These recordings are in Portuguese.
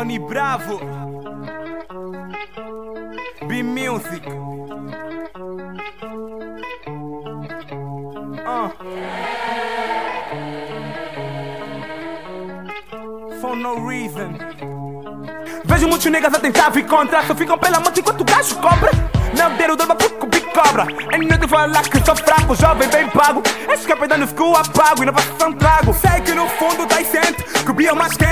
Rony Bravo. B Music uh. For no reason. Vejo muitos niggas a tentar vir contra. Só ficam pela moto enquanto o gajo cobra. Não deram dor pra cobra Ainda inútil falar que sou fraco, jovem bem pago. Escapei dando ficou apago um trago. Sei que no fundo tá sente que o é mais quente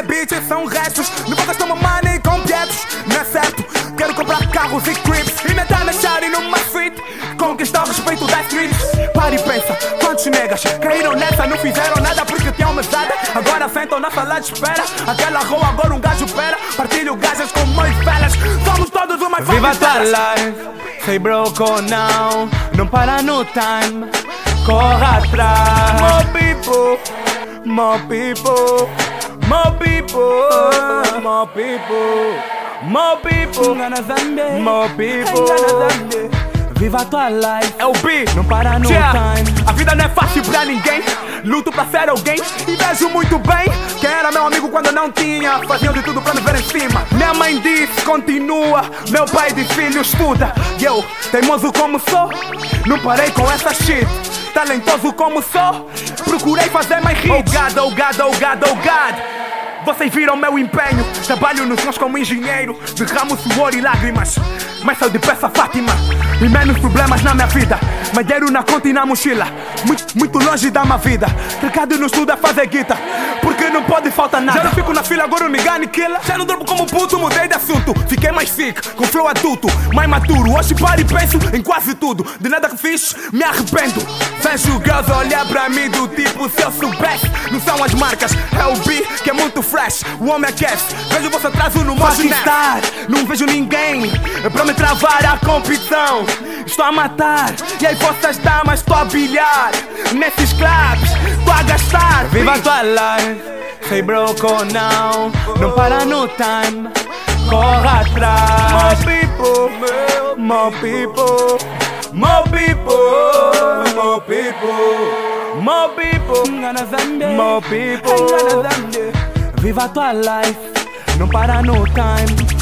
Bad bitches são restos. Bocas toma money com pietos Não é certo, quero comprar carros e crips E não tá na shari numa suite. Conquistar o respeito das streets. Para e pensa, quantos negas caíram nessa? Não fizeram nada porque tinham mesada. Agora sentam na sala de espera. Aquela rua agora um gajo pera. Partilho gajas com mais velas Somos todos uma Viva tua life, say broke or now. Não para no time, corra atrás. More people, more people More people, more people More people, more people. Viva tua life, é o B, não para no yeah. time. A vida não é fácil pra ninguém. Luto pra ser alguém. E vejo muito bem Quem era meu amigo quando não tinha. Faziam de tudo pra me ver em cima. Minha mãe disse, continua. Meu pai disse, filho, estuda. E eu, teimoso como sou Não parei com essa shit. Talentoso como sou Procurei fazer mais hits. Oh God, oh God, oh God, oh God vocês viram meu empenho, trabalho nos sons como engenheiro, derramo suor e lágrimas, mas sou de peça Fátima. E menos problemas na minha vida, mais dinheiro na conta e na mochila, muito, muito longe da minha vida, trancado no estudo a fazer guita, porque não pode faltar nada. Já não fico na fila, agora nigga aniquila. Já não durmo como puto, mudei de assunto, fiquei mais sick, com flow adulto, mais maduro. Hoje paro e penso em quase tudo, de nada que fiz, me arrependo. Vejo girls olhar pra mim do tipo, se eu soubesse, não são as marcas, é o B que é muito fresh, o homem aquece. Vejo você atraso no modo estar, não vejo ninguém pra me travar a competição. Estou a matar, e aí vocês damas, estou a bilhar. Nesses clubs, estou a gastar. Viva tua life, say broke or now. Não para no time, corra atrás. More people, more people, more people, more people, more people, more people. Viva tua life, não para no time.